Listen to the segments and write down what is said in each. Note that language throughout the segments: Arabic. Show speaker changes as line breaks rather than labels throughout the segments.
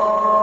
Oh.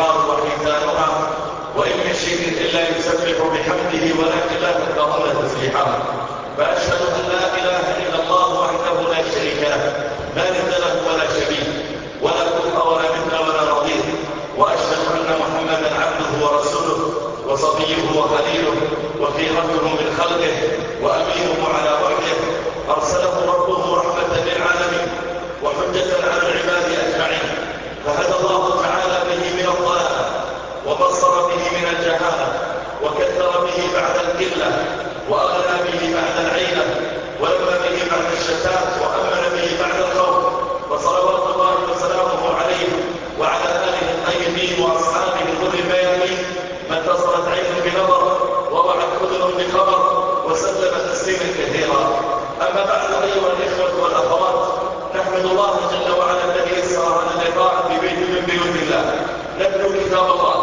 البحار وحيتانها وإن من شيء إلا يسبح بحمده ولكن لا تتضل تسبيحه. فأشهد أن لا إله إلا الله وحده لا شريك له لا ند له ولا شريك ولا كفء ولا مثل ولا رضيه وأشهد أن محمدا عبده ورسوله وصفيه وخليله وخيرته من خلقه وأمينه على وعده أرسله ربه رحمة للعالمين وحجة الجهالة وكثر به بعد القلة وأغنى به بعد العينه ولما به بعد الشتات وأمن به بعد الخوف فصلوات الله وسلامه عليه وعلى آله الطيبين وأصحابه الغر البيضين ما اتصلت عين بنظر وضعت أذن بخبر وسلم تسليما كثيرا. أما بعد أيها الإخوة والأخوات نحمد الله جل وعلا الذي يسر على اللقاء في بيت من بيوت الله. نتلو كتاب الله.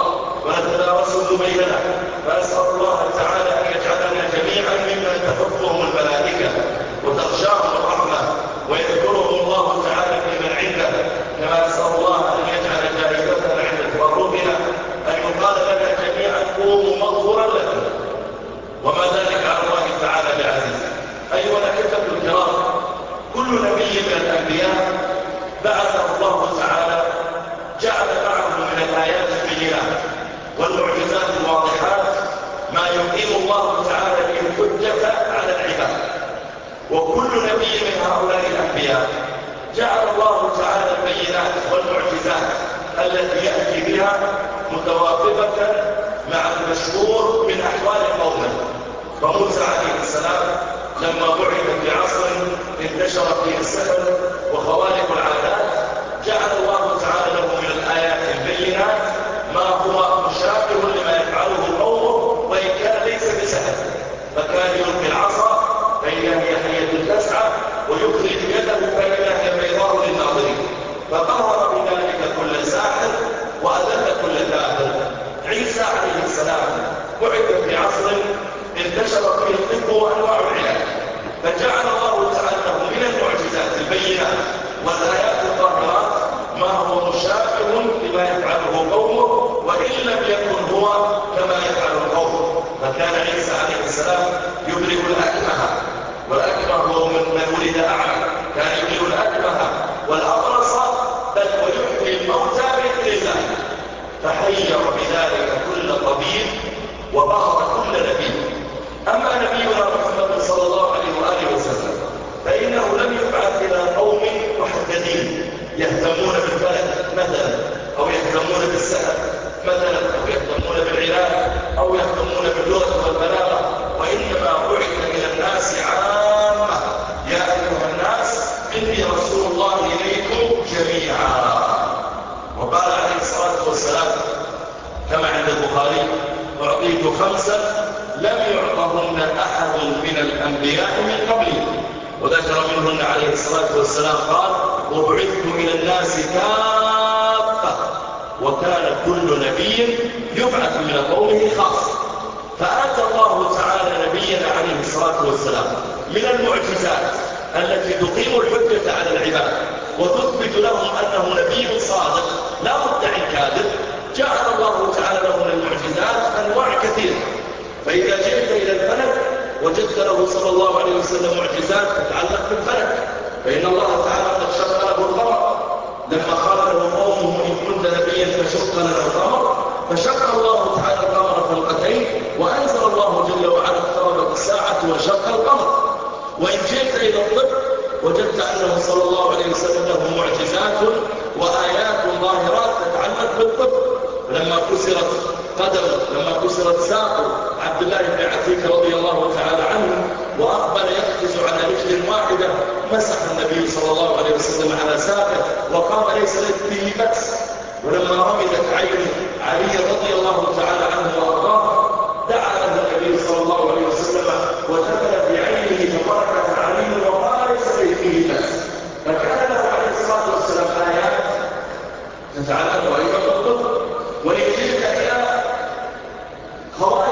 بيننا فأسأل الله تعالى أن يجعلنا جميعا ممن تحبهم الملائكة. مع المشهور من أحوال قومه. فموسى عليه السلام لما بعث في عصر انتشر فيه السحر وخوارق العادات جعل الله تعالى له من الآيات البينات ما هو مشابه لما يفعله قومه وإن كان ليس بسحر فكان يلقي العصا فإذا هي حية تسعى ويخرج يده فإذا هي بيضاء للناظرين فقهر بذلك كل ساحر وأذل كل كافر عيسى عليه السلام بعث في عصر انتشر فيه الطب وأنواع العلاج فجعل الله تعالى من المعجزات البينات والآيات الظاهرات ما هو مشابه لما يفعله قومه وإن لم يكن هو كما يفعل القوم فكان عيسى عليه السلام يبرئ الأكمه والأكمه هو من ولد أعمى. كان يبرئ الأكمه والأبرص بل ويحيي الموتى بإذن فحير بذلك كل طبيب وبهر كل نبي. أما نبينا محمد صلى الله عليه وآله وسلم فإنه لم يبعث إلى قوم محددين يهتمون بالفلك مثلا أو يهتمون بالسحر مثلا أو يهتمون بالعلاج أو يهتمون باللغة والبلاغة. وإنما بعث إلى الناس عامة. يا أيها الناس إني رسول الله إليكم جميعا. وقال عليه الصلاة والسلام كما عند البخاري أعطيت خمسة لم يعطهن أحد من الأنبياء من قبلي وذكر منهن عليه الصلاة والسلام قال وبعثت إلى الناس كافة وكان كل نبي يبعث من قومه خاصة. فآتى الله تعالى نبينا عليه الصلاة والسلام من المعجزات التي تقيم الحجة على العباد وتثبت لهم أنه نبي صادق لا مدعي كاذب. جعل الله تعالى له من المعجزات أنواع كثيرة فإذا جئت إلى الفلك وجدت له صلى الله عليه وسلم معجزات تتعلق بالفلك فإن الله تعالى قد شق له القمر لما قال له قومه إن كنت نبيا فشق لنا القمر فشق الله تعالى القمر خلقتين وأنزل الله جل وعلا اقتربت الساعة وشق القمر. وإن جئت إلى الطب وجدت أنه صلى الله عليه وسلم له معجزات وآيات ظاهرات تتعلق بالطب. لما كسرت قدم لما كسرت ساقه عبد الله بن عتيك رضي الله تعالى عنه وأقبل يقفز على رجل واحدة مسح النبي صلى الله عليه وسلم على ساقه وقام ليس به بأس. ولما رمدت عين علي رضي الله تعالى عنه وأرضاه دعا له النبي صلى الله عليه وسلم ودخل في عينه فبركت علي وقال ليس به بأس. فكان له عليه الصلاة والسلام آيات. تتعلق أيضا Lord.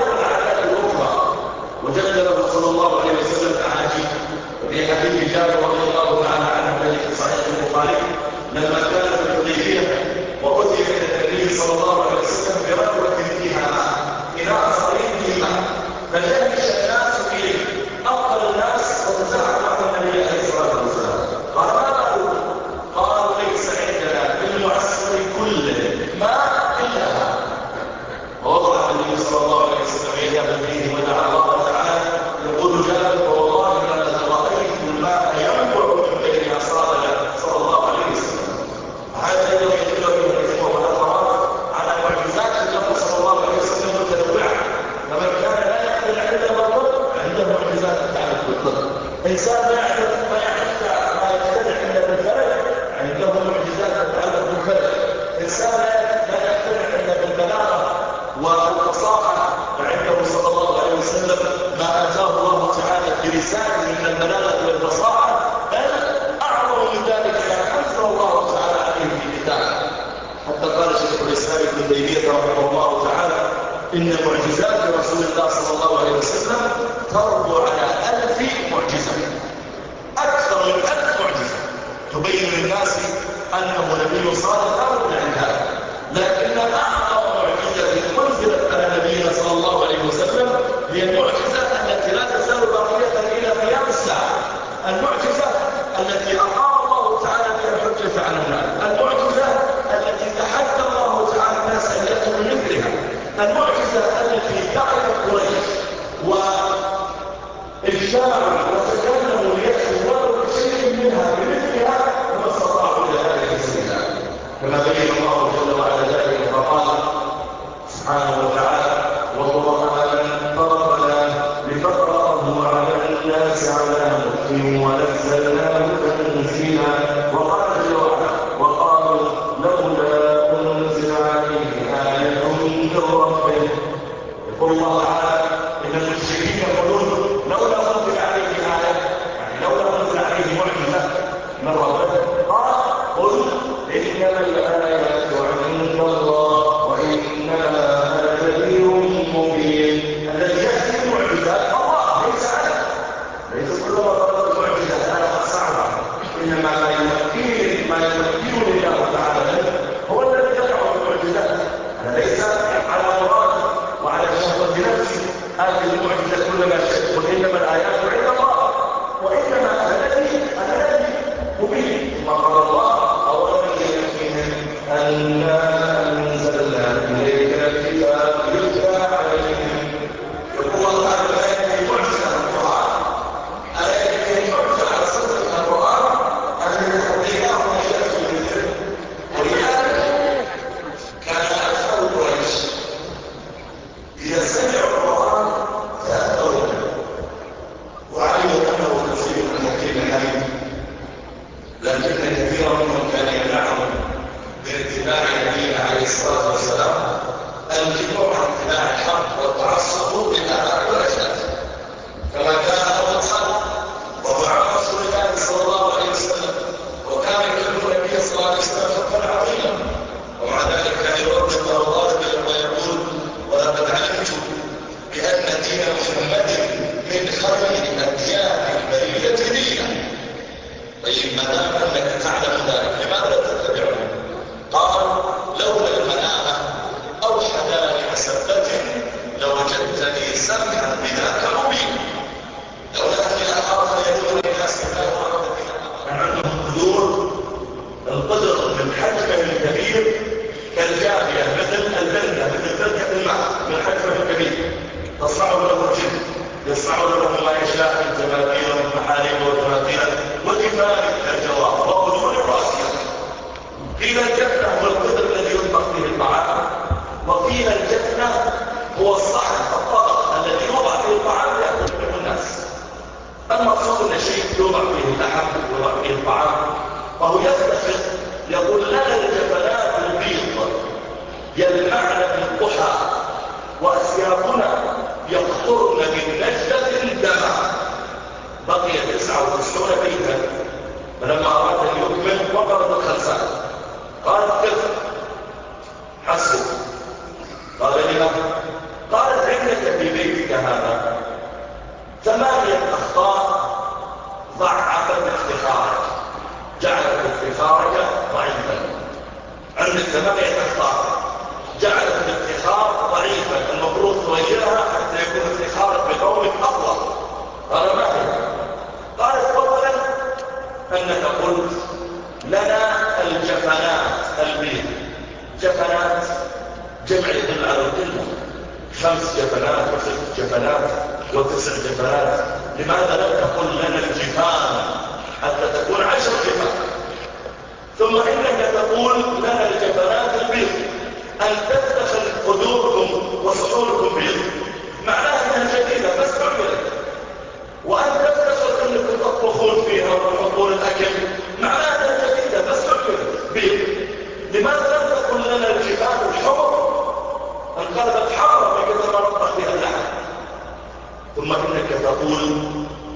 يقول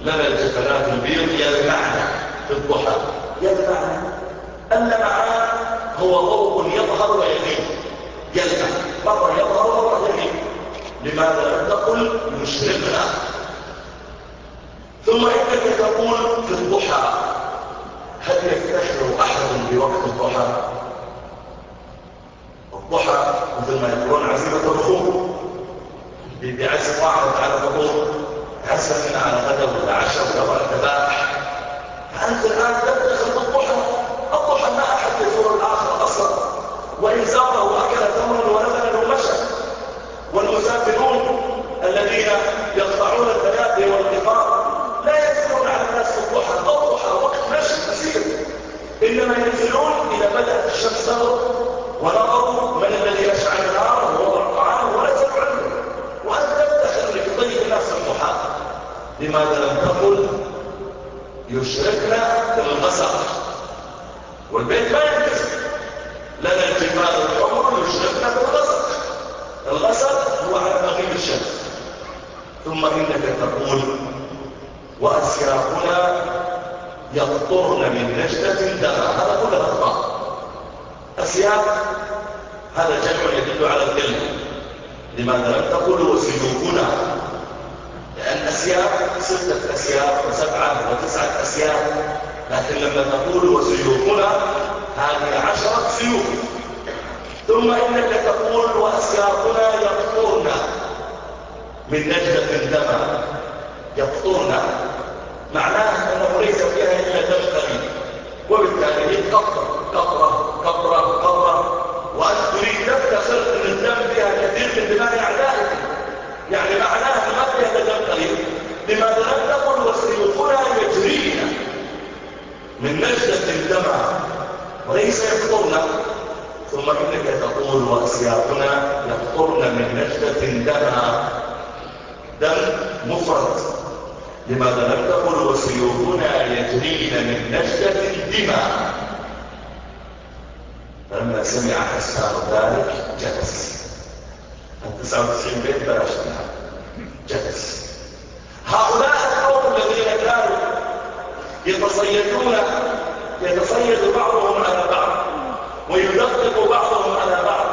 لنا صلاة البيض يدفعنا في الضحى. يدفعنا اللمعان هو ضوء يظهر ويغيب. يلمع مرة يظهر ومرة يغيب. لماذا لم نقل يشرقنا ثم إنك تقول واسياقنا يقطرن من نجدة الدمى يقطرن. معناه أنه ليس فيها إلا دم قليل وبالتالي هي قطرة قطرة قطرة قطرة تريد دفت خلق من الدم فيها كثير من دماء أعدائك. يعني معناها ما فيها دم قليل لماذا لم تقل وسيوفنا يجرينا من نجدة الدمى وليس يقطرنا ثم إنك تقول وأسياقنا يقطرن من نجدة دمها دم مفرد. لماذا لم تقل وسيوفنا يجرين من نجدة دماء فلما سمع حسان ذلك جلس. التسعة وتسعين بيت بلاشتها جلس. هؤلاء القوم الذين كانوا يتصيدون يتصيد بعضهم على بعض. ويدقق بعضهم على بعض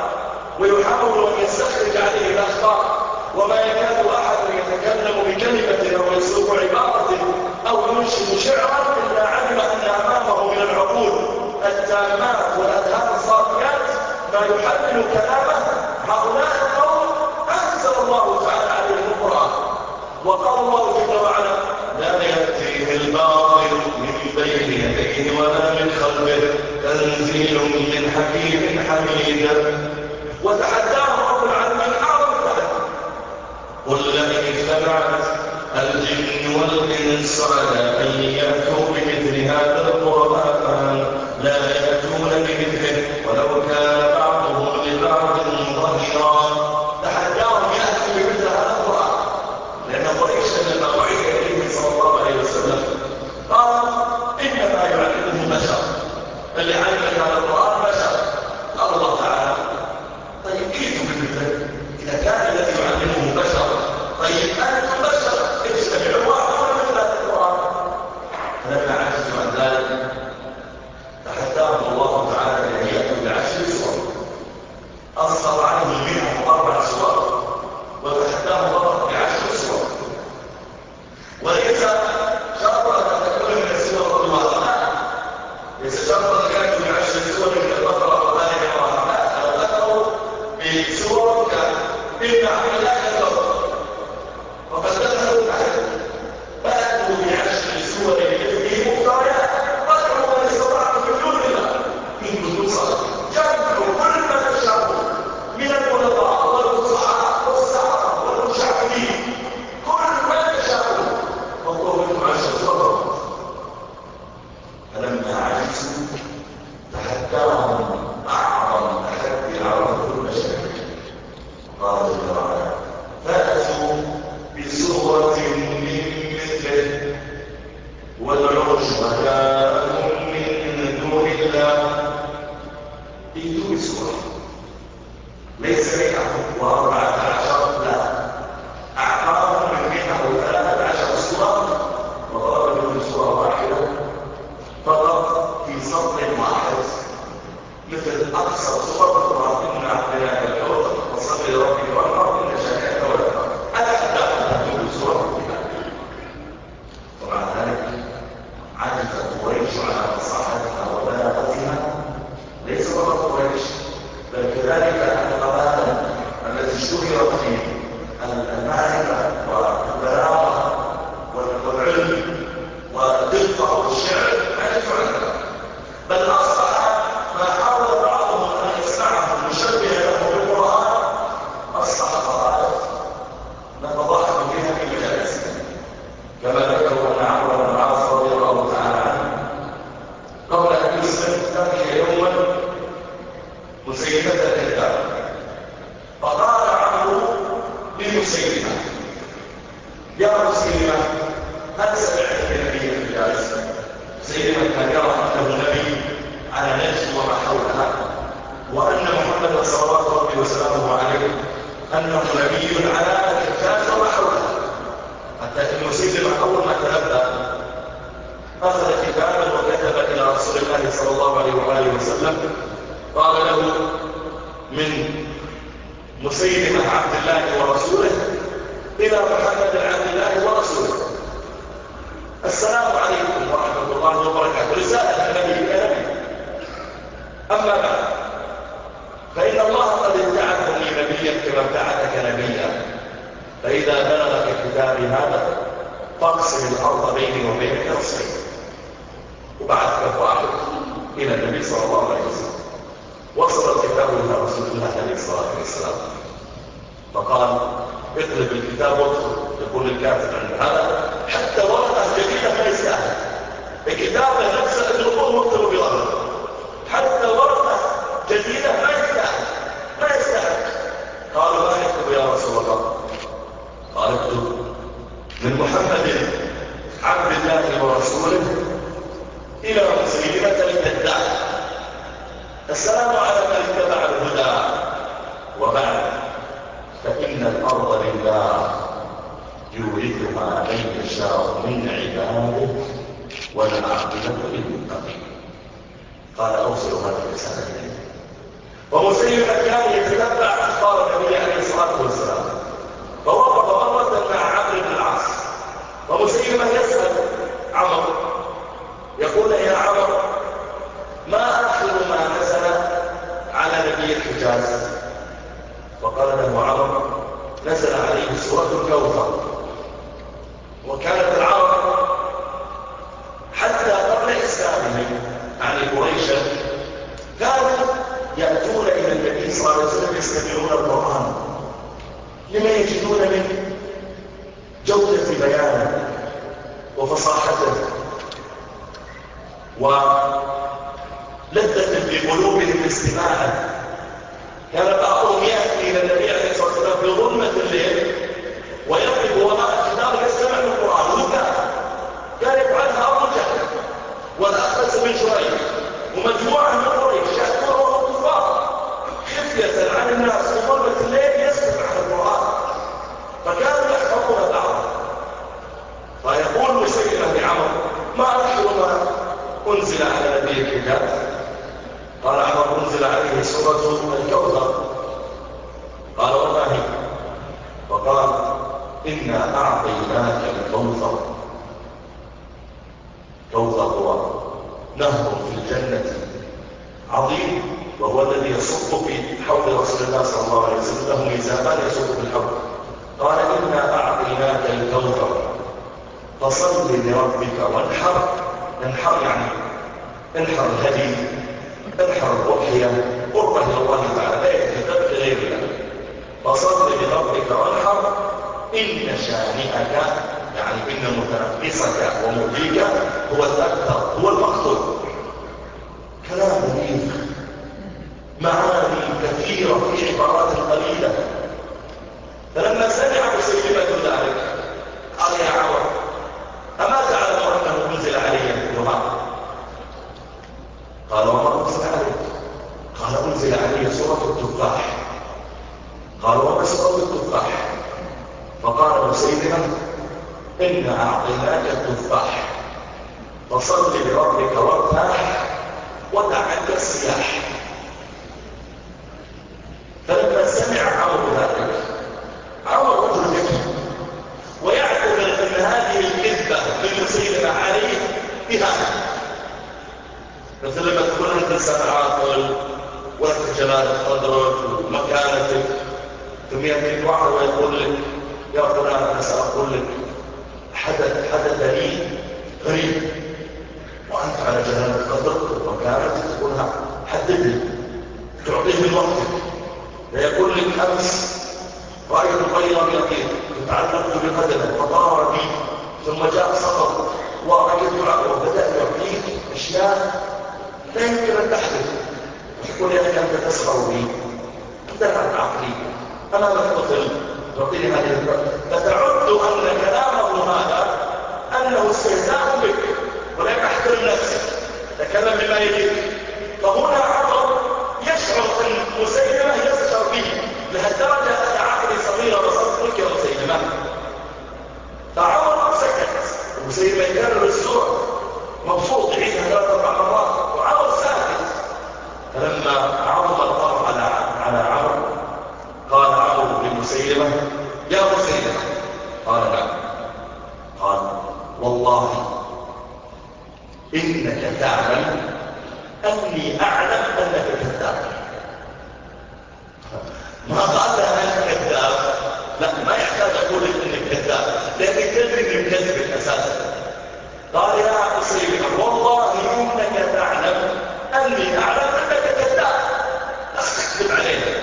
ويحاول أن يستخرج عليه الأخطاء وما يكاد أحد يتكلم بكلمة أو يسوق عبارة أو ينشد شعرا إلا علم أن أمامه من العقول. التامات والأذهان الصافيات ما يحلل كلامه. هؤلاء القوم أنزل الله تعالى عليهم القرآن. وقال الله جل وعلا لا يأتيه الباطل من بين يديه ولا من خلفه تنزيل من حكيم حميد وتحداه رب العالمين أعظم قدر قل لئن اجتمعت الجن والإنس على أن يأتوا بمثل هذا القرآن. فقال اقلب الكتاب واكتب. يقول الكاتب عند هذا حتى ورقة جديدة ما يستاهل الكتاب نفسه اطلبه واكتبوا بغلط حتى ورقة جديدة ما يستاهل ما يستاهل قالوا ما يكتب يا رسول الله. قال اكتب. من محمد عبد الله ورسوله إلى سيدنا الداع السلام عليكم ما لم يشاء من عباده ولا عقبة للمتقين. قال أوصل هذا اليه. ومسيح كان يتتبع أخبار النبي عليه الصلاة والسلام. فوقف مرة مع عمرو بن العاص. ومسلم يسأل عمرو. يقول يا عمرو ما آخر ما نزل على نبي الحجاز؟ فقال له عمرو نزل عليه سورة الكوثر. يستمعون القرآن. لما يجدون من جودة بيانه وفصاحته ولذة في قلوبهم Acá. فصل لربك وانحر. انحر يعني انحر الهدي انحر الضحية قربة الله تعالى لا يتكتب لغير الله. فصل لربك وانحر. إن شانئك يعني إن متنفسك ومؤذيك هو الأكثر هو المقتول كلام مبيخ معاني كثيرة في عبارات قليلة فلما سمع مسيلمة ذلك قال يا عمر أما تعلم أنه أنزل علي مثلها قال وما أنزل عليك قال أنزل علي سورة التفاح قال وما سورة التفاح فقال مسيلمة إنا أعطيناك التفاح فصل لربك وارتاح ودع عنك السياح فلما سمع عمرو ذلك عمر رجل ذكي ويعتبر ان هذه الكذبه من مسيلمه عليه اهانه مثل لما تكون انت انسان عاقل ولك جلالة قدرك ومكانتك ثم يأتيك واحد ويقول لك يا فلان أنا ساقول لك حدث حدث لي غريب. وأنت على جلالة قدرك ومكانتك تقولها حددني. تعطيه من وقتك فيقول لك أمس. رأيت طيرا يطير تعلقت بقدمه. فطار بي ثم جاء سقط ورأيت وبدأ يعطيك أشياء لا يمكن أن تحدث. يقول أخي أنت تسخر بي. أنت عقلي أنا لم أطل تعطيني هذه فتعد أن كلامه هذا أنه استهزاء بك ولا يحترم نفسك. تكلم بما يجيك فهنا عمر يشعر أن مسيلمة يسخر به لهالدرجة أن عقلي صغيرة وصدقك يا مسيلمة. فعمر سكت ومسيلمة يكرر السورة مبسوط يعيدها ثلاث أربع مرات. وعمر ساكت. فلما عظم الطرف على على عمر قال عمر لمسيلمة يا مسيلمة قال نعم قال والله إنك تعلم أني أعلم أنك كذاب. ما قال أنك كذاب؟ لا ما يحتاج أقول أنك كذاب لأنك تدري من كذب الأساس. قال يا مسيلمة والله إنك تعلم أني أعلم أنك كذاب. لا تكذب علينا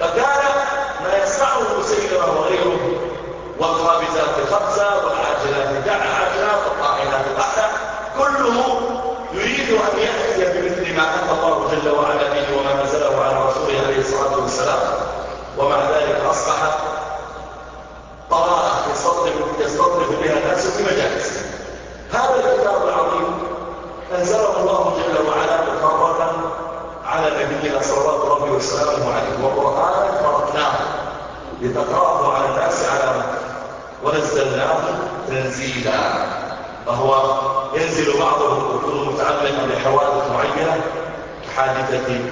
فكان ما يصنعه مسيلمة وغيره والخابزات خبزة الله جل وعلا به وما نزله على رسوله عليه الصلاة والسلام. ومع ذلك أصبح طراءة يستطرف بها الناس في مجالس كحادثة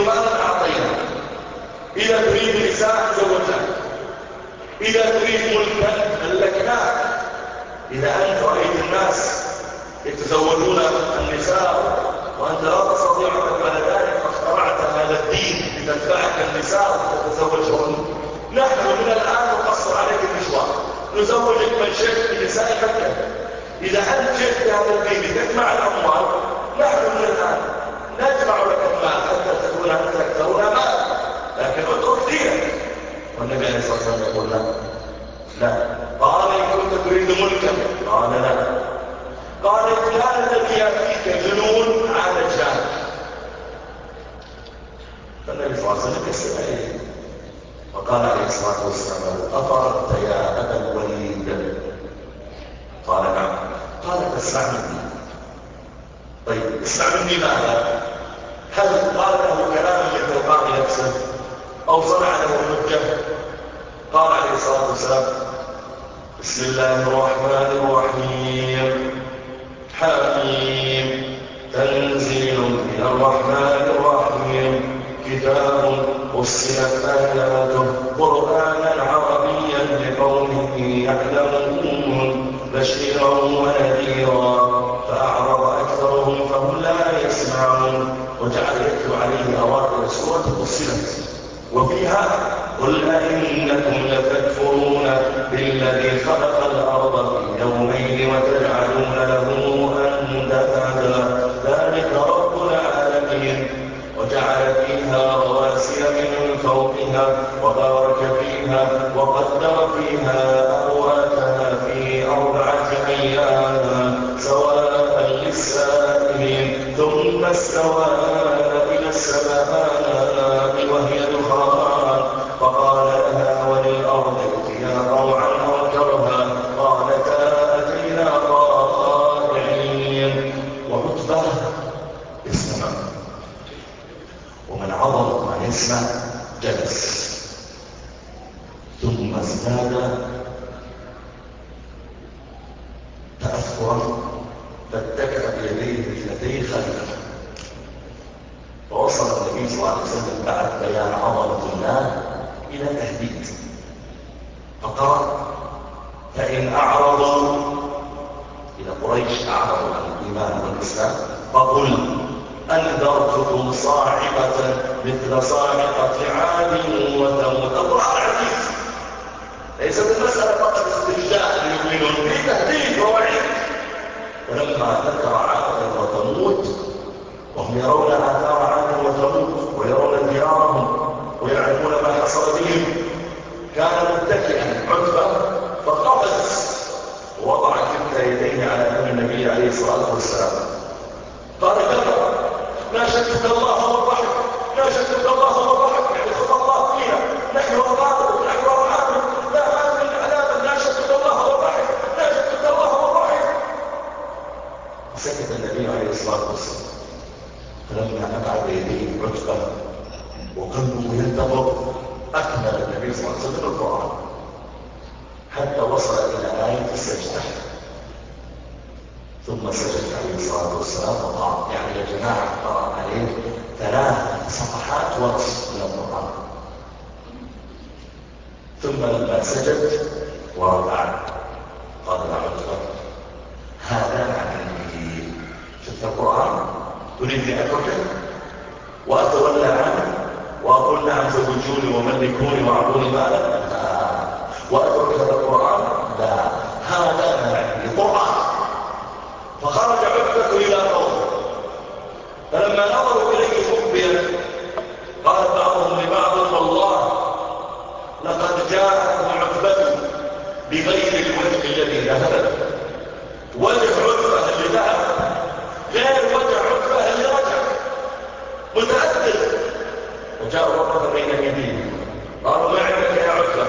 مالا أعطينا إذا تريد نساء زوجنا إذا تريد ملكا ملكناك إذا أنت رأيت الناس يتزوجون النساء وأنت لا تستطيع أن تفعل ذلك فاخترعت هذا الدين لتتبعك النساء وتتزوجهن. نحن من الآن نقصر عليك المشوار نزوجك من شئت بنساء مكة إذا أنت جئت هذا الدين لتجمع الأموال نحن من الآن نجمع أكثرنا مال لكن اترك دينك والنبي عليه الصلاة والسلام يقول لا. لا. قال إن كنت تريد ملكا. قال لا. قال إن كان الذي يأتيك جنون على جانب فالنبي صلى الله عليه وسلم يسأل وقال عليه الصلاة والسلام أفرقت يا أبا الوليد؟ قال نعم. قال تسمع مني طيب اسمع مني ماذا؟ هل قال له كلاما من تلقاء نفسه أو صنع له حجة؟ قال عليه الصلاة والسلام بسم الله الرحمن الرحيم. حميم. تنزيل من الرحمن الرحيم. كتاب فصلت آياته قرآنا عربيا لقوم يعلمون بشيرا ونذيرا. فأعرض أكثرهم فهم لا يسمعون. وجعل يتلو عليه أوائل سورة فصلت وفيها قل أئنكم لتكفرون بالذي خلق الأرض في سكت النبي عليه الصلاة والسلام. فلما أبعد يديه عتبة وقلبه ينتظر أكمل النبي صلى الله عليه وسلم القرآن. حتى وصل إلى آية السجدة. ثم سجد عليه الصلاة والسلام وقال يعني يا جماعة قرأ عليه ثلاث صفحات ونصف من القرآن. ثم لما سجد ورفع قال له عتبة هذا عن تريد أن أتركه وأتولى عنه وأقول نعم زوجوني وملكوني وأعطوني مالا. لا وأترك هذا القرآن. لا هذا ما عندي قرآن فخرج عتبة إلى قومه. فلما نظروا إليه مقبلا قال بعضهم لبعض والله لقد جاءكم عتبة بغير الوجه الذي ذهب. وجه عتبة اللي ذهب غير وجه عتبة اللي رجع متأثر وجاء ربك بين يديه. قالوا ما عندك يا عتبة؟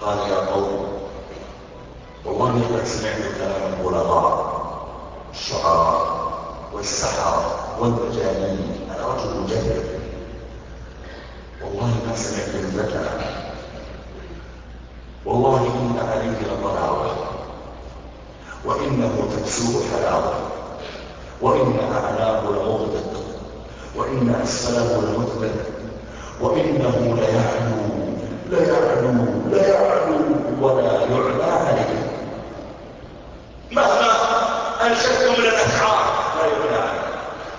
قال يا قوم والله قد سمعت كلام البلغاء الشعراء والسحرة والمجانين. أنا رجل مجرب والله ما سمعت الذكر والله إن عليه لضلاوة وإنه تكسوه حلاوة وإن أعلاه لمغدق أسفله لمثبت وإنه ليعلو ليعلو ليعلو ولا يعلى عليه. مهما أنشدت من الأشعار لا يعلى عليه.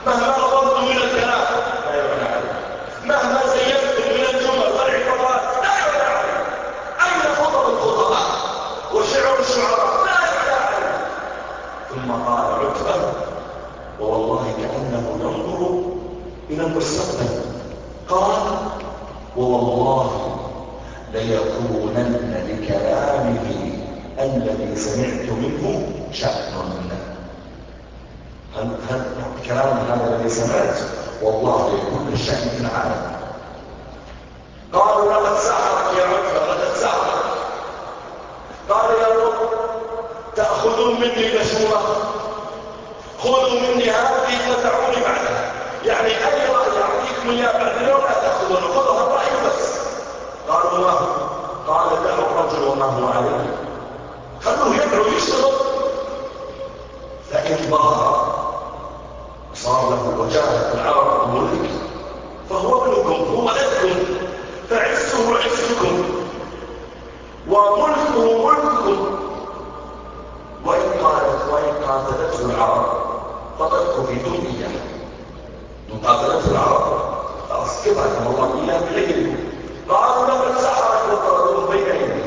مهما نظرت من الكلام لا يعلى عليه. مهما زينت من الجمل والعبارات لا يعلى عليه أين خطب الخطباء وشعر الشعراء لا يعلى عليه ثم قال عتبة ووالله كأنه ينظر إلى المستقبل قال ووالله ليكونن لكلامه الذي سمعت منه شأن. هل, هل كلام هذا الذي سمعت؟ والله يكون الشأن في العالم. قالوا لقد سحرك يا عتبة لقد سحرك قال يا رب تأخذون مني مشورة خذوا مني هذه فتعوني بعدها إياه بعد اليوم لا الرأي بس قالوا ما هو قال دعوا الرجل وما هو عليه. خلوه يدعو يشتغل فإن ظهر صار له وجاهة العرب الملك فهو ابنكم هو ولدكم فعزه عزكم وملكه ملككم. وإن قالت وإن قاتلته العرب فقد كفيتم إياه. من قاتلته العرب أيديهم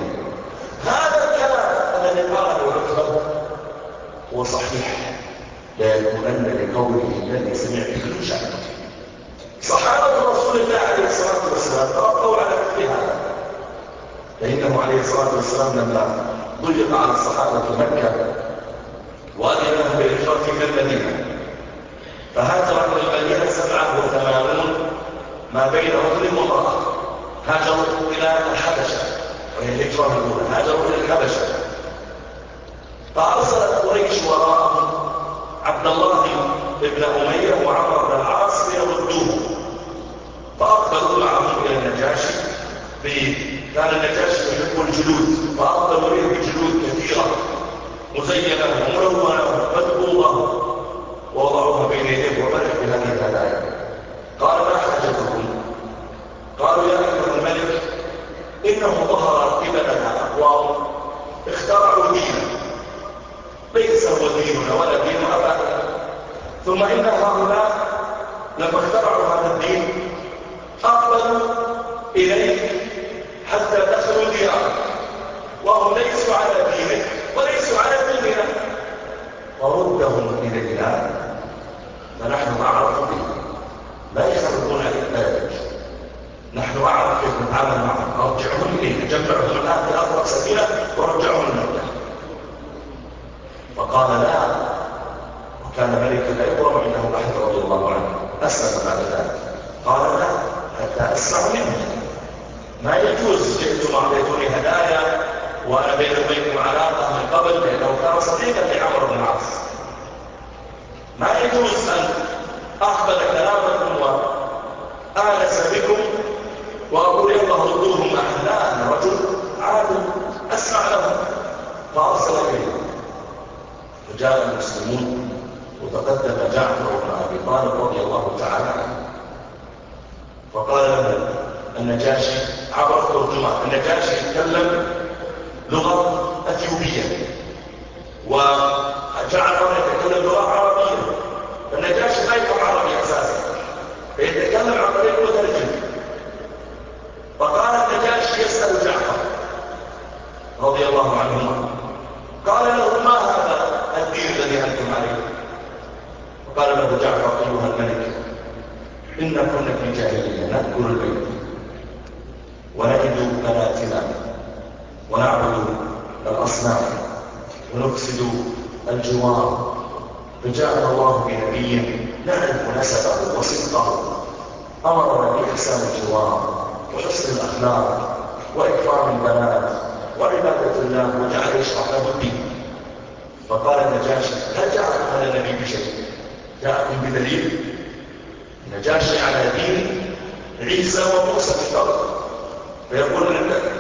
هذا الكلام الذي قاله عتبة هو صحيح. لا يكونن لقوله الذي سمعت به شأن صحابة رسول الله عليه الصلاة والسلام تربوا على مثل هذا. فإنه عليه الصلاة والسلام لما ضيق على الصحابة مكة وأذن لهم بالهجرة من المدينة. فهاجر من المدينة سبعة وثمانون ما بين رجل وامرأة هاجروا إلى الحبشة وهي الهجرة الأولى هاجروا إلى الحبشة. فأرسلت قريش وراءهم عبد الله بن أمية وعمر بن العاص ليردوه. فأقبلوا معهم إلى النجاشي كان النجاشي يحب الجلود فأقبلوا إليه بجلود كثيرة. مزينة وملونة مدبوغة ووضعوها بين يديه وفرح بهذه الهدايا قالوا يا أيها الملك إنه ظهر قبلنا أقوام اخترعوا دينا. ليس هو ديننا ولا دين أبدا. ثم إن هؤلاء لما اخترعوا هذا الدين. أقبلوا إليه حتى دخلوا ديارك وهم ليسوا على دينك وليسوا على ديننا. وردهم إلينا فنحن أعرف به لا يخرجون أعرف كيف نتعامل معهم أرجعهم إلينا جمعهم الآن أقرب سبيلة ورجعهم لنا فقال لا. وكان ملكا أيضا وإنه أحد رضي الله عنه. أسلم بعد ذلك. قال لا. حتى أسمع منه ما يجوز جئتم أعطيتوني هدايا وأنا بيني وبينكم علاقة من قبل لأنه كان صديقا لعمر بن العاص. ما يجوز أن أقبل رجل أسمع فأرسل إليهم فجاء المسلمون وتقدم جعفر بن أبي طالب رضي الله تعالى فقال له النجاشي عبر الترجمان النجاشي يتكلم لغة أثيوبية وجعفر يتكلم لغة عربية النجاشي ما يفهم عربي أساسا فيتكلم عن طريق مترجم فقال النجاشي يسأل جعفر رضي الله عنهما قال له ما هذا الدين الذي أنتم عليه وقال له جعفر أيها الملك إن كنا في جاهلية نأكل البيت. ونجد بناتنا ونعبد الأصنام. ونفسد الجوار فجاءنا الله بنبي نعرف نسبه وصدقه. أمرنا بإحسان الجوار وحسن الأخلاق وإكرام البنات وعبادة الله وجعل يشرح له الدين. فقال النجاشي هل جاءكم هذا النبي بشيء؟ جاءكم بدليل؟ النجاشي على دين عيسى وموسى الأرض. فيقول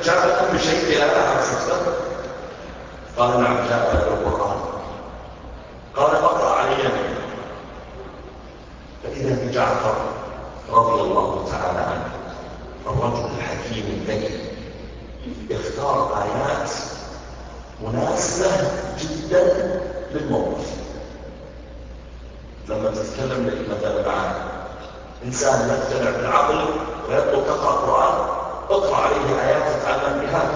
جاءكم بشيء دلالة على صدقه قال نعم جاء القرآن قال فقرأ علي فإذا بجعفر رضي الله تعالى عنه الرجل الحكيم الذكي اختار آيات مناسبة جدا للموقف لما تتكلم لك مثلا مع إنسان يقتنع بالعقل ويطلب تقرأ قرآن اقرأ عليه آيات تتعلم بها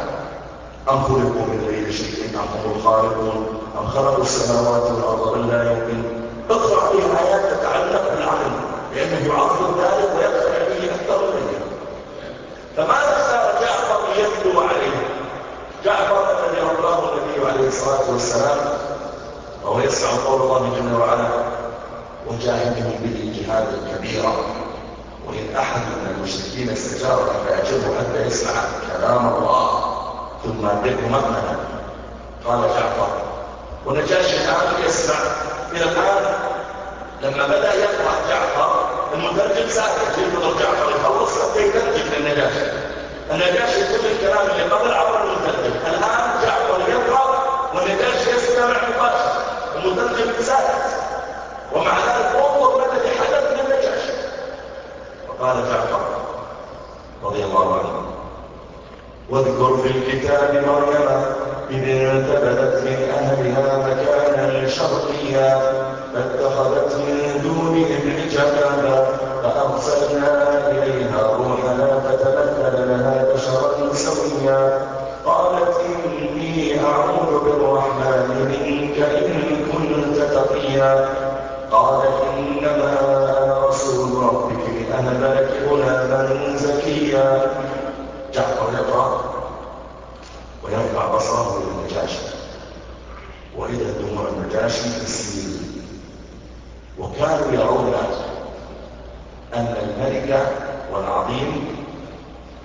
أم خلقوا من غير شيء أم هم الخالقون أم خلقوا السماوات والأرض بل لا يمكن اقرأ عليه آيات تتعلق بالعقل لأنه يعظم ذلك ويقتنع به أكثر منه فماذا اختار جعفر يتلو عليه جعفر الذي رباه النبي عليه الصلاة والسلام وهو يسمع قول الله جل وعلا وجاهدهم به كبيرا وإن أحد من المشركين استجارك فأجره حتى يسمع كلام الله ثم أدركه مأمنا. قال جعفر ونجاشي الآن يسمع. إلى الآن لما بدأ يقرأ جعفر المترجم ساكت ينتظر جعفر يخلص حتى يترجم للنجاشي. النجاشي كل الكلام اللي قبل عبر المترجم. الآن جعفر يقرأ والنجاشي يستمع مباشرة. المترجم ساكت ومع ذلك انظر ما الذي حدث للنجاشي وقال جعفر رضي الله عنه واذكر في الكتاب مريم إذ انتبذت من أهلها مكانا شرقيا فاتخذت من دونهم حجابا فأرسلنا إليها روحنا فتمثل لها بشرا سويا. قالت إني أعوذ بالرحمن منك إن كنت تقيا. قال إنما لأهب لك غلاما زكيا جعفر يقرأ ويرفع بصره للنجاشي. وإذا دموع النجاشي تسيل وكانوا يرون أن الملك والعظيم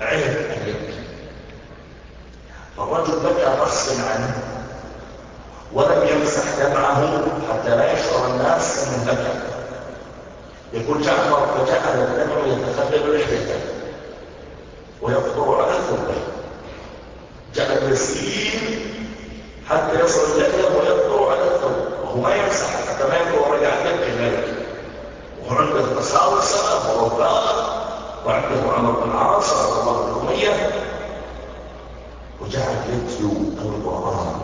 عرف أن يبكي فالرجل بكى غصبا عنه ولم يمسح دمعه حتى لا يشعر الناس أنه بكى يقول جعفر فجعل الدمع يتخلل لحيته ويقطر على ثوبه جعل يسير حتى يصل اللحيه ويقطر على الثوب وهو ما يمسح حتى ما يقطر ورجع يبكي الملك. وعنده قساوسه ورهبان وعنده عمر بن العاص رضي الله أمية. وجعل يتلو القران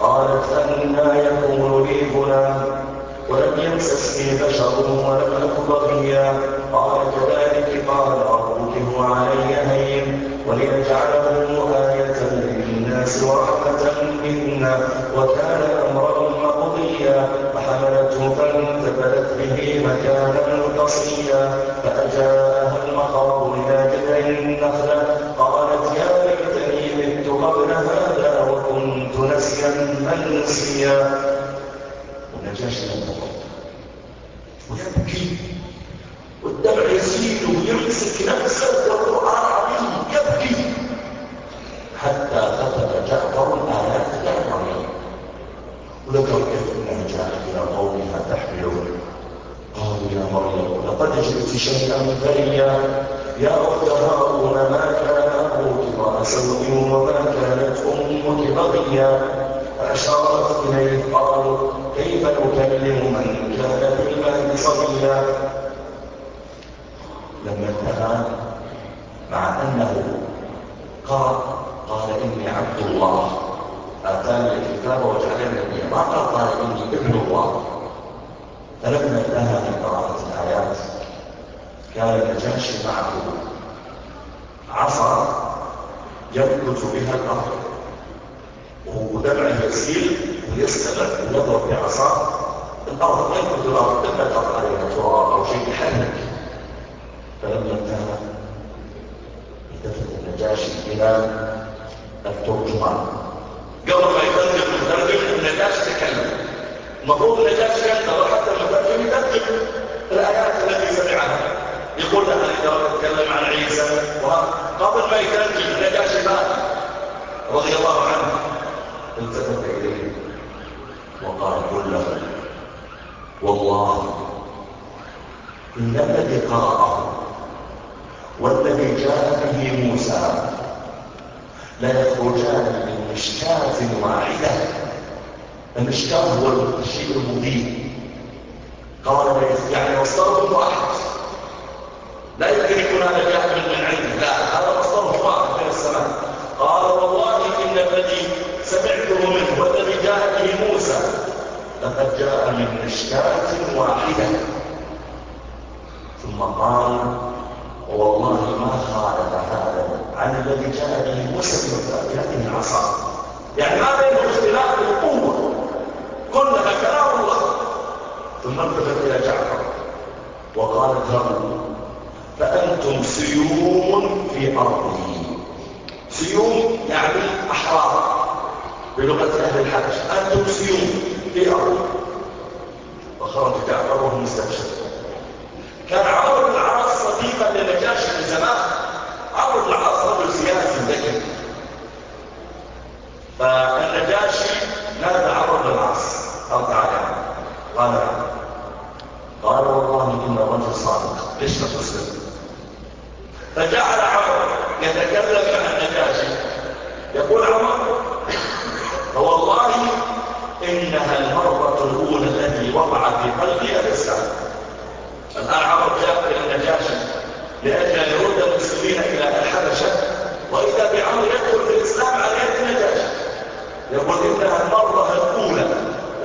قالت أنا يكون لي غلام ولم يمسسني بشر ولم أك بغيا قال كذلك قال ربك هو علي هين. وليجعله آية للناس ورحمة منا وكان أمرا مقضيا فحملته فانتبذت به مكانا قصيا فأجاءها المخاض إلى جذع النخلة قالت يا ليتني مت قبل هذا وكنت نسيا منسيا ونجاشي ينتظر ويبكي والدمع يزيد ويمسك نفسه والقرآن عظيم يبكي حتى كتب جعفر الآيات لعمر وذكر كيف انها جاءت إلى قومها تحمل قالوا يا مريم لقد جئت شيئا فريا يا اخت هارون ما كان أبوك امرا سوء وما كانت أمك بغيا فاشارت اليه قالوا كيف نكلم من كان في المهد صبيا لما انتهى مع انه قرأ قال اني عبد الله اتاني الكتاب وجعلني نبيا ما قال قال اني ابن الله فلما النجاشي معه عصا ينبت بها الأرض. وهو دمع يسيل ويستمع ويضرب بعصاه الأرض ينبت الأرض لما تقع عليها تراب أو شيء يحرك. فلما انتهى التفت النجاشي إلى الترجمان. قبل ما يترجم المترجم النجاشي تكلم المفروض النجاشي ينتظر حتى المترجم يترجم الآيات التي يقول لها الإدارة تتكلم عن عيسى. قبل ما يترجم النجاشي مات رضي الله عنه التفت إليه وقال قل له والله إن الذي قرأه والذي جاء به موسى لا يخرجان من مشكاة واحدة. المشكاة هو الشيء المبين. قال يعني مصدر واحد لا يمكن يكون هذا جاء من عنده لا هذا مصدر واحد من السماء. قال والله إن الذي سمعته منه والذي جاء به موسى لقد جاء من مشكاة واحدة. ثم قال والله ما خالف هذا عن الذي جاء به موسى بهذه العصا يعني ما بينه اختلاف القوة. كلها كلام الله. ثم التفت إلى جعفر. وقال له فأنتم سيوم في أرضه. سيوم يعني أحرار. بلغة أهل الحج أنتم سيوم في أرضه. وخرج جعفر مستبشر. كان عمرو بن العاص صديقا لنجاشي من زمان. عمرو بن العاص رجل سياسي ذكي فالنجاشي نادى عمرو بن العاص قال تعالى قال قال والله إن الرجل صادق ليش ما تسلم فجعل عمرو يتكلم عن النجاشي يقول عمر فوالله إنها المرة الأولى التي وقع في قلبي الإسلام الآن عمر جاء إلى النجاشي لأجل أن يرد المسلمين إلى الحبشة وإذا بعمر يدخل في الإسلام على يد النجاشي يقول إنها المرة الأولى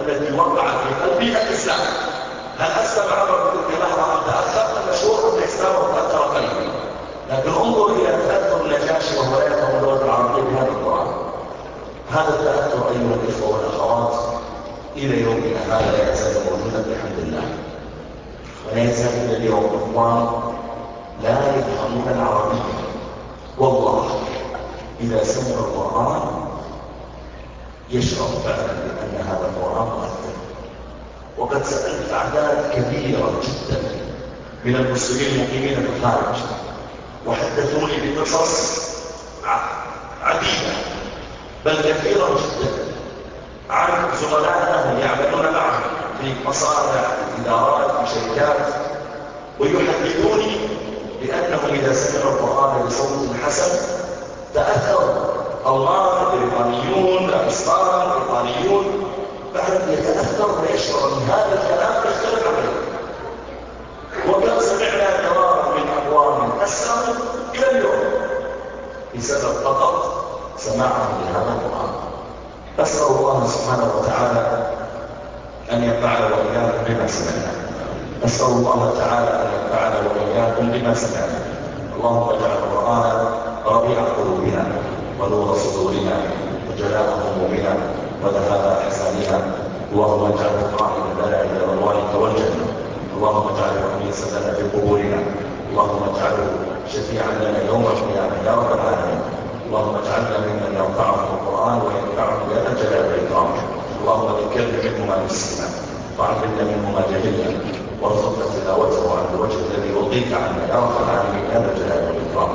التي وقع في قلبي الإسلام. هل أسلم عمر بن لحظة أم تأخر المشهور أن الإسلام تأثر قليلا لكن انظر إلى تأثر النجاشي وهو لا يفهم اللغة العربية بهذا القرآن. هذا التأثر أيها الإخوة والأخوات إلى يومنا هذا لا يزال موجودا؟ بحمد الله ولا يزال إلى اليوم إخوان لا يفهمون العربية. والله إذا سمعوا القرآن يشعر فعلا بأن هذا القرآن سألت أعداد كبيرة جدا من المسلمين المقيمين في الخارج وحدثوني بقصص عديدة بل كثيرة جدا. عن زملاء لهم يعملون معهم في مصانع في إدارات في شركات ويحدثوني بأنهم إذا سمعوا القرآن بصوت حسن تأثروا. الله من هذا الكلام يختلف عليه وكم سمعنا كرارا من أقوام أسلموا إلى اليوم. بسبب فقط سماعهم لهذا القرآن. أسأل الله سبحانه وتعالى أن ينفعنا وإياكم بما سمعنا. أسأل الله تعالى أن ينفعنا وإياكم بما سمعنا. اللهم اجعل القرآن ربيع قلوبنا ونور صدورنا وجلاء همومنا وذهاب أحزاننا. اللهم اجعله قائما لنا إلى رضوانك والجنة اللهم اجعله أنيسا لنا في قبورنا. اللهم اجعله شفيعا لنا يوم القيامة يا رب العالمين. اللهم اجعلنا ممن ينفعه القرآن وينفعه يا الجلال والإكرام اللهم ذكرنا منه ما نسينا وعلمنا منه ما جهلنا. وارزقنا تلاوته على الوجه الذي يرضيك عنا يا رب العالمين يا ذا الجلال والإكرام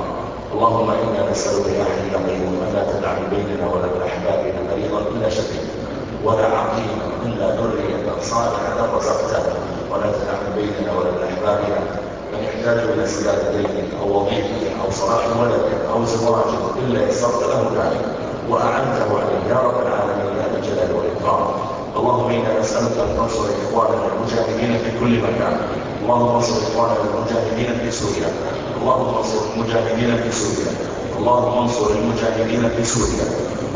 اللهم إنا نسألك يا حي يا قيوم لا تدع بيننا ولا من أحبابنا مريضا إلا شفينا ولا عقيما إلا ذرية صالحة رزقتها ولا من بيننا ولا من أحبابنا. من يحتاج إلى سداد دين أو وظيفة أو صلاح ولد أو زواج إلا يسرت له ذلك. وأعنته عليه. يا رب العالمين يا ذا الجلال والإكرام. اللهم إنا نسألك أن تنصر إخواننا المجاهدين في كل مكان. اللهم انصر إخواننا المجاهدين في سوريا. اللهم انصر المجاهدين في سوريا. اللهم انصر المجاهدين في سوريا.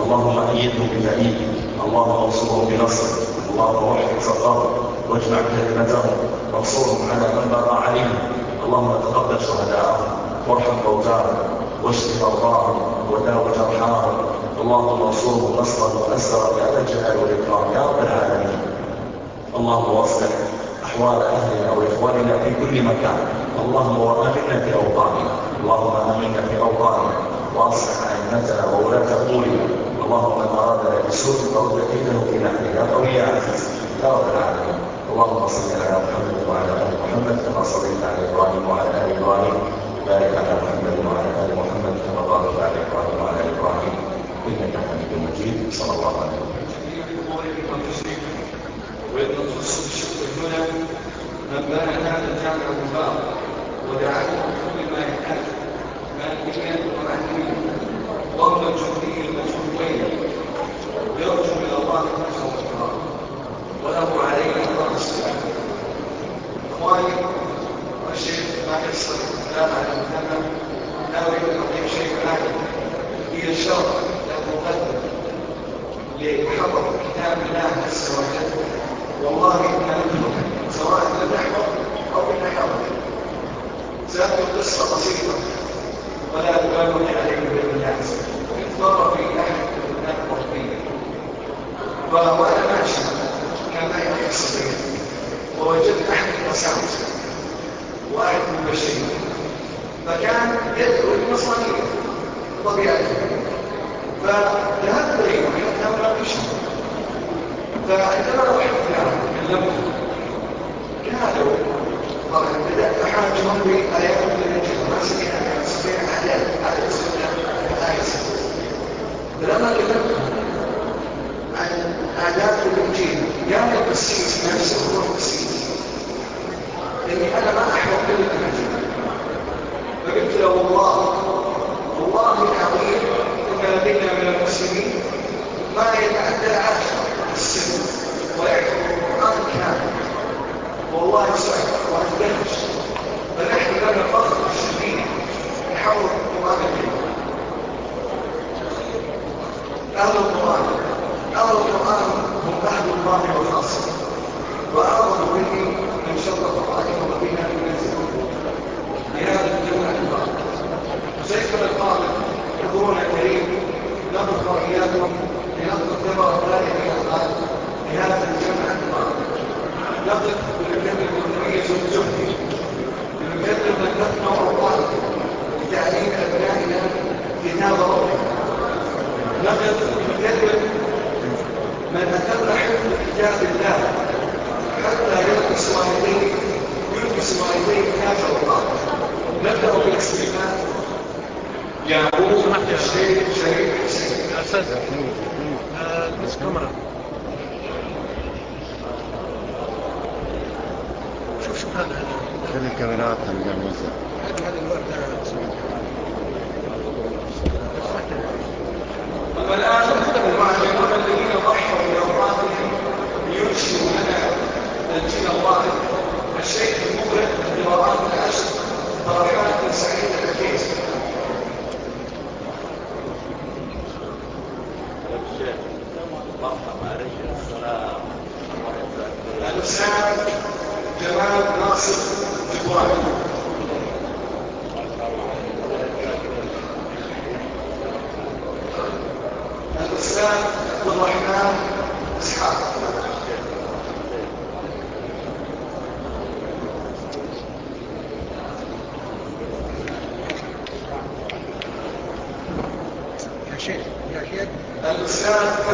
اللهم أيدهم بتأييد اللهم انصرهم بنصر اللهم وحد سقاهم واجمع كلمتهم وانصرهم على من بغى عليهم
اللهم تقبل شهداءهم وارحم موتاهم واشف مرضاهم وداو جرحاهم اللهم انصرهم نصرا مؤثرا يا ذا الجلال والإكرام. يا رب العالمين. اللهم اصلح أحوال أهلنا وإخواننا في كل مكان. اللهم وامنا في أوطاننا. اللهم امنا في أوطاننا. واصلح أئمتنا وولاة أمورنا. اللهم ما أراد لك بسوء فأرجع كيده في نحن يا قوي يا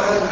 Amen.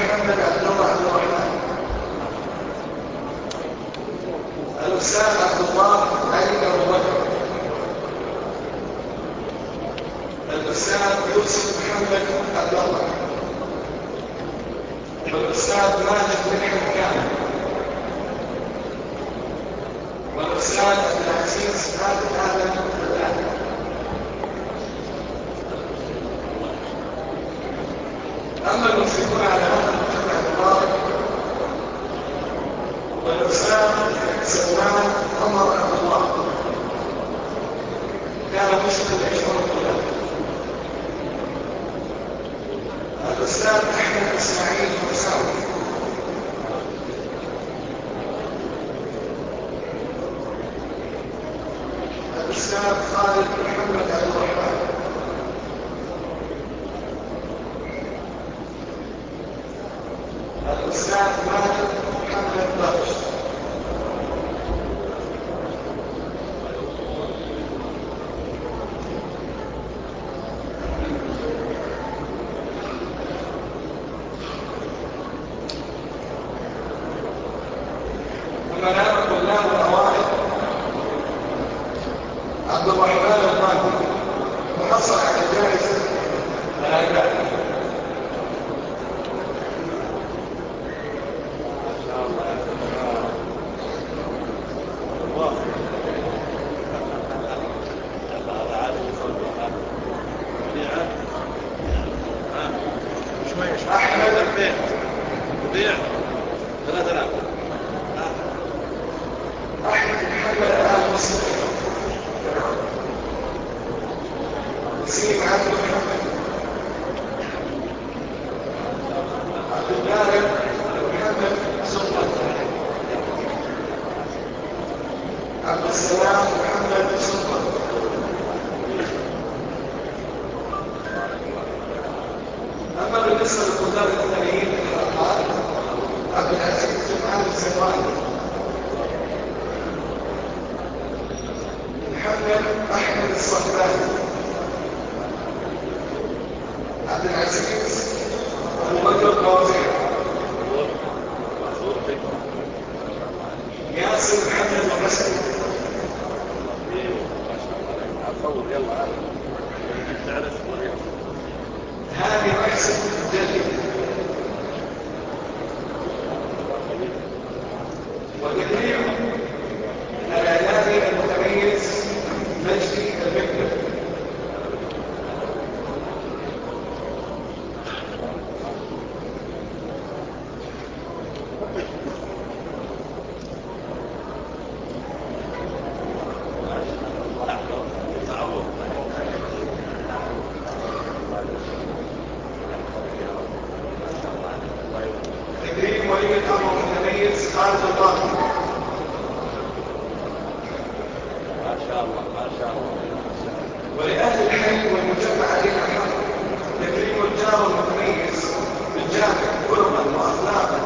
قربا وأخلاقا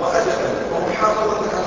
وأدبا. ومحافظة على